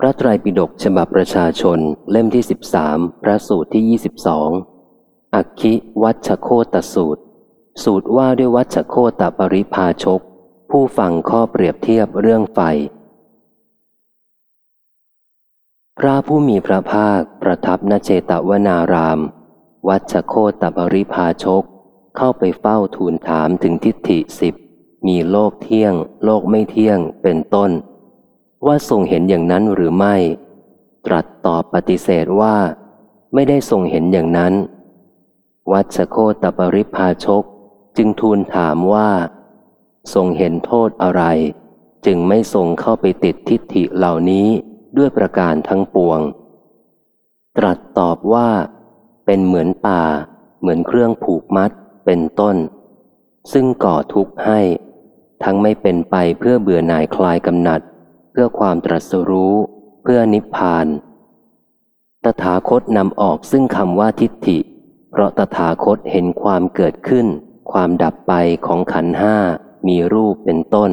พระไตรปิฎกฉบับประชาชนเล่มที่สิบสามพระสูตรที่ยี่สิบสองอักคิวัชโคตสูตร สูตรว่าด้วยวัชโคตปริพาชก ผู้ฟังข้อเปรียบเทียบเรื่องไฟ พระผู้มีพระภาคประทับนเจตวนาราม วัชโคตปริพาชก เข้าไปเฝ้าทูลถามถึงทิฏฐิสิบมีโลกเที่ยง โลกไม่เที่ยงเป็นต้น ว่าทรงเห็นอย่างนั้นหรือไม่ ตรัสตอบปฏิเสธว่า ไม่ได้ทรงเห็นอย่างนั้น วัชโคตปริพาชกจึงทูลถามว่า ทรงเห็นโทษอะไร จึงไม่ทรงเข้าไปติดทิฏฐิเหล่านี้ด้วยประการทั้งปวง ตรัสตอบว่า เป็นเหมือนป่า เหมือนเครื่องผูกมัดเป็นต้น ซึ่งก่อทุกข์ให้ ทั้งไม่เป็นไปเพื่อเบื่อหน่ายคลายกำหนัด พื่อความตรัสรู้ เพื่อนิพพาน ตถาคตนำออกซึ่งคำว่าทิฏฐิ เพราะตถาคตเห็นความเกิดขึ้น ความดับไปของขันห้ามีรูปเป็นต้น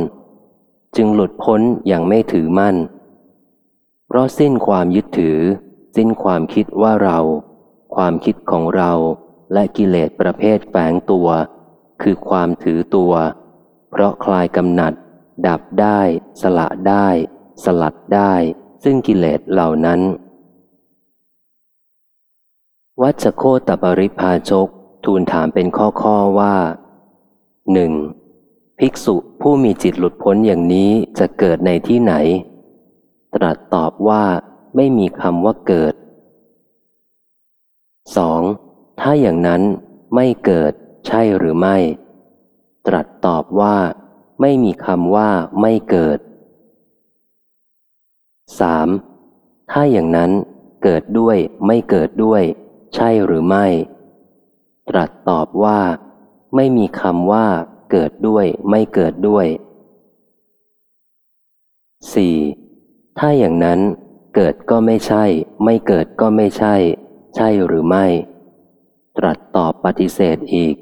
จึงหลุดพ้นอย่างไม่ถือมั่น เพราะสิ้นความยึดถือ สิ้นความคิดว่าเรา ความคิดของเราและกิเลสประเภทแฝงตัว คือความถือตัว เพราะคลายกำหนัด ดับได้ สละได้ สลัดได้ซึ่งกิเลสเหล่านั้น วัชโคตปริพาชกทูลถามเป็นข้อข้อว่าหนึ่งภิกษุผู้มีจิตหลุดพ้นอย่างนี้จะเกิดในที่ไหน ตรัสตอบว่าไม่มีคำว่าเกิด 2. ถ้าอย่างนั้นไม่เกิดใช่หรือไม่ ตรัสตอบว่า ไม่มีคำว่าไม่เกิด 3. ถ้าอย่างนั้นเกิดด้วยไม่เกิดด้วย ใช่หรือไม่ ตรัสตอบว่า ไม่มีคำว่า เกิดด้วยไม่เกิดด้วย 4. ถ้าอย่างนั้น เกิดก็ไม่ใช่ ไม่เกิดก็ไม่ใช่ ใช่หรือไม่ ตรัสตอบปฏิเสธอีก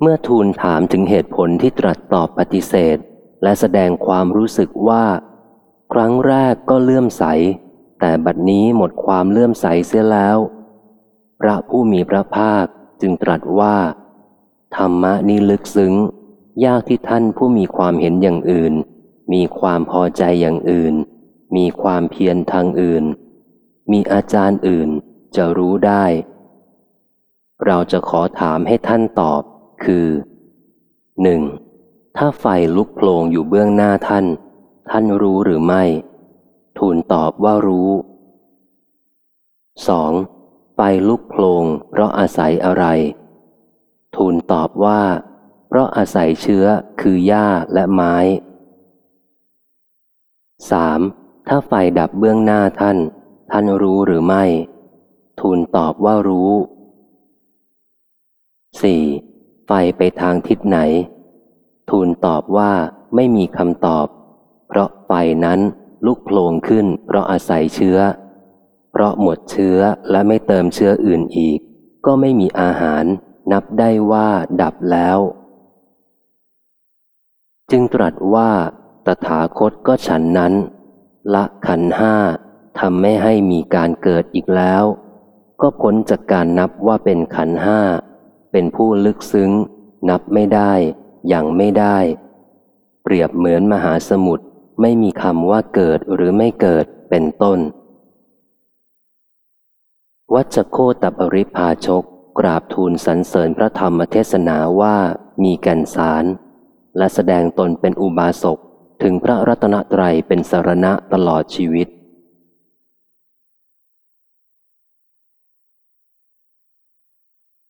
เมื่อทูลถามถึงเหตุผลที่ตรัสตอบปฏิเสธ และแสดงความรู้สึกว่า ครั้งแรกก็เลื่อมใส แต่บัดนี้หมดความเลื่อมใสเสียแล้ว พระผู้มีพระภาคจึงตรัสว่า ธรรมะนี้ลึกซึ้ง ยากที่ท่านผู้มีความเห็นอย่างอื่น มีความพอใจอย่างอื่น มีความเพียรทางอื่น มีอาจารย์อื่นจะรู้ได้ เราจะขอถามให้ท่านตอบคือ 1. ถ้าไฟลุกโผลงอยู่เบื้องหน้าท่าน ท่านรู้หรือไม่ ทูลตอบว่ารู้ 2. ไฟลุกโผลงเพราะอาศัยอะไร ทูลตอบว่า เพราะอาศัยเชื้อคือหญ้าและไม้ 3. ถ้าไฟดับเบื้องหน้าท่าน ท่านรู้หรือไม่ ทูลตอบว่ารู้ 4. ไฟไปทางทิศไหน ทูลตอบว่าไม่มีคำตอบ เพราะไฟนั้นลุกโผลงขึ้น เพราะอาศัยเชื้อ เพราะหมดเชื้อและไม่เติมเชื้ออื่นอีก ก็ไม่มีอาหารนับได้ว่าดับแล้ว จึงตรัสว่าตถาคตก็ฉันนั้น ละขันห้าทำไม่ให้มีการเกิดอีกแล้ว ก็พ้นจากการนับว่าเป็นขันห้า เป็นผู้ลึกซึ้ง นับไม่ได้ ย่างไม่ได้ เปรียบเหมือนมหาสมุทรไม่มีคำว่าเกิดหรือไม่เกิดเป็นต้น วัชโคตปริพาชกกราบทูลสรรเสริญพระธรรมเทศนาว่ามีกันสาร และแสดงตนเป็นอุบาสกถึงพระรัตนตรัยเป็นสารณะตลอดชีวิต